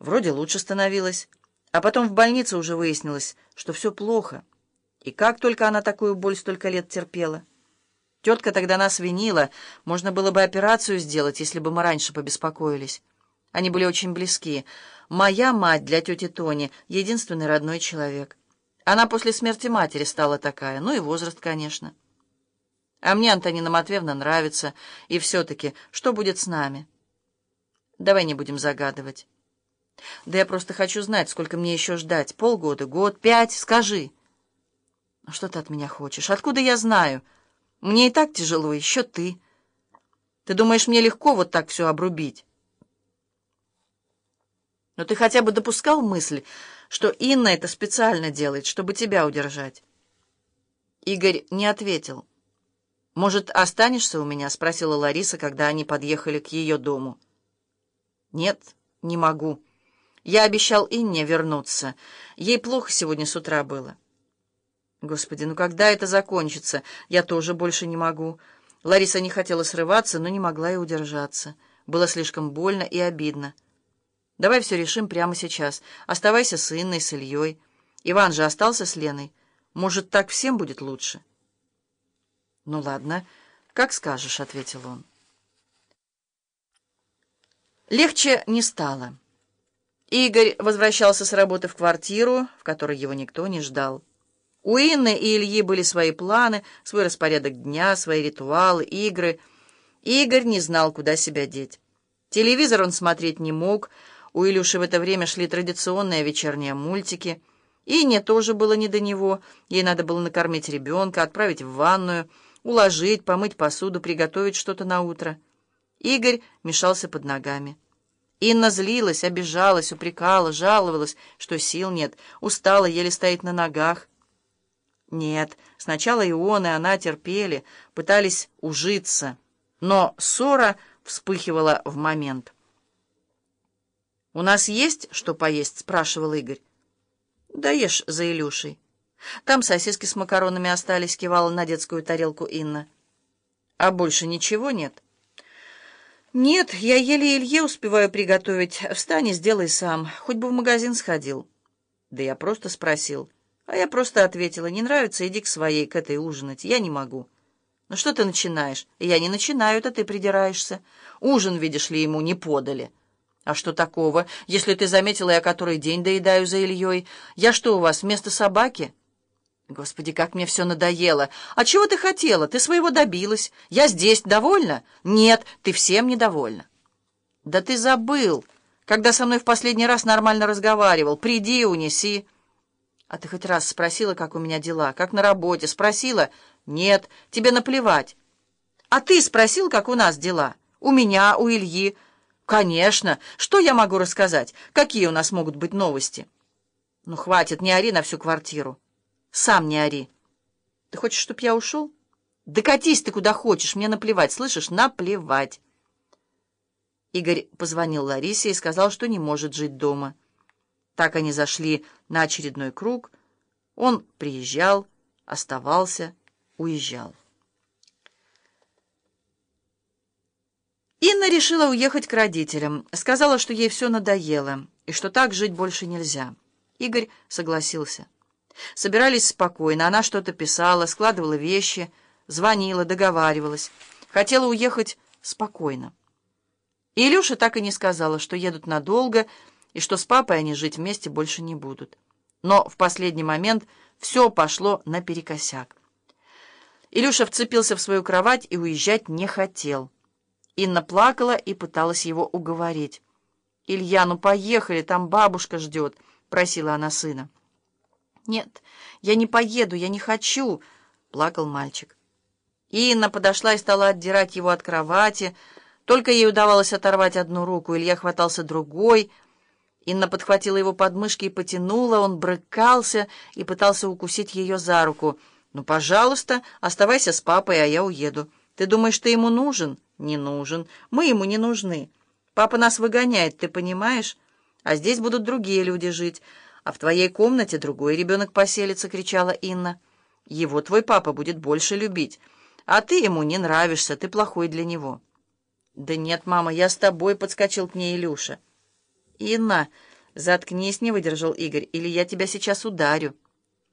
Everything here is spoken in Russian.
Вроде лучше становилось. А потом в больнице уже выяснилось, что все плохо. И как только она такую боль столько лет терпела. Тетка тогда нас винила. Можно было бы операцию сделать, если бы мы раньше побеспокоились. Они были очень близки. Моя мать для тети Тони — единственный родной человек. Она после смерти матери стала такая, ну и возраст, конечно. А мне Антонина Матвеевна нравится. И все-таки, что будет с нами? Давай не будем загадывать. Да я просто хочу знать, сколько мне еще ждать. Полгода, год, пять, скажи. Ну что ты от меня хочешь? Откуда я знаю? Мне и так тяжело, еще ты. Ты думаешь, мне легко вот так все обрубить? Но ты хотя бы допускал мысль, что Инна это специально делает, чтобы тебя удержать? Игорь не ответил. «Может, останешься у меня?» — спросила Лариса, когда они подъехали к ее дому. «Нет, не могу. Я обещал Инне вернуться. Ей плохо сегодня с утра было». «Господи, ну когда это закончится? Я тоже больше не могу». Лариса не хотела срываться, но не могла и удержаться. Было слишком больно и обидно. «Давай все решим прямо сейчас. Оставайся с Инной, с Ильей. Иван же остался с Леной. Может, так всем будет лучше?» «Ну ладно, как скажешь», — ответил он. Легче не стало. Игорь возвращался с работы в квартиру, в которой его никто не ждал. У Инны и Ильи были свои планы, свой распорядок дня, свои ритуалы, игры. Игорь не знал, куда себя деть. Телевизор он смотреть не мог. У Илюши в это время шли традиционные вечерние мультики. Ине тоже было не до него. Ей надо было накормить ребенка, отправить в ванную — уложить, помыть посуду, приготовить что-то на утро. Игорь мешался под ногами. Инна злилась, обижалась, упрекала, жаловалась, что сил нет, устала, еле стоит на ногах. Нет, сначала и он, и она терпели, пытались ужиться, но ссора вспыхивала в момент. «У нас есть что поесть?» — спрашивал Игорь. «Да ешь за Илюшей». Там сосиски с макаронами остались, кивала на детскую тарелку Инна. А больше ничего нет? Нет, я еле Илье успеваю приготовить. Встань и сделай сам. Хоть бы в магазин сходил. Да я просто спросил. А я просто ответила, не нравится, иди к своей, к этой ужинать. Я не могу. Ну что ты начинаешь? Я не начинаю, это ты придираешься. Ужин, видишь ли, ему не подали. А что такого, если ты заметила, я который день доедаю за Ильей? Я что у вас, вместо собаки?» Господи, как мне все надоело! А чего ты хотела? Ты своего добилась. Я здесь. Довольна? Нет, ты всем недовольна. Да ты забыл, когда со мной в последний раз нормально разговаривал. Приди, унеси. А ты хоть раз спросила, как у меня дела? Как на работе? Спросила? Нет, тебе наплевать. А ты спросил, как у нас дела? У меня, у Ильи. Конечно. Что я могу рассказать? Какие у нас могут быть новости? Ну, хватит, не ори на всю квартиру. Сам не ори. Ты хочешь, чтоб я ушел? Да катись ты куда хочешь, мне наплевать, слышишь? Наплевать. Игорь позвонил Ларисе и сказал, что не может жить дома. Так они зашли на очередной круг. Он приезжал, оставался, уезжал. Инна решила уехать к родителям. Сказала, что ей все надоело и что так жить больше нельзя. Игорь согласился. Собирались спокойно. Она что-то писала, складывала вещи, звонила, договаривалась. Хотела уехать спокойно. И Илюша так и не сказала, что едут надолго и что с папой они жить вместе больше не будут. Но в последний момент все пошло наперекосяк. Илюша вцепился в свою кровать и уезжать не хотел. Инна плакала и пыталась его уговорить. «Илья, ну поехали, там бабушка ждет», — просила она сына. «Нет, я не поеду, я не хочу», — плакал мальчик. Инна подошла и стала отдирать его от кровати. Только ей удавалось оторвать одну руку, Илья хватался другой. Инна подхватила его подмышки и потянула, он брыкался и пытался укусить ее за руку. «Ну, пожалуйста, оставайся с папой, а я уеду. Ты думаешь, ты ему нужен?» «Не нужен. Мы ему не нужны. Папа нас выгоняет, ты понимаешь? А здесь будут другие люди жить» а в твоей комнате другой ребенок поселится», — кричала Инна. «Его твой папа будет больше любить, а ты ему не нравишься, ты плохой для него». «Да нет, мама, я с тобой», — подскочил к ней Илюша. «Инна...» «Заткнись», — не выдержал Игорь, — «или я тебя сейчас ударю».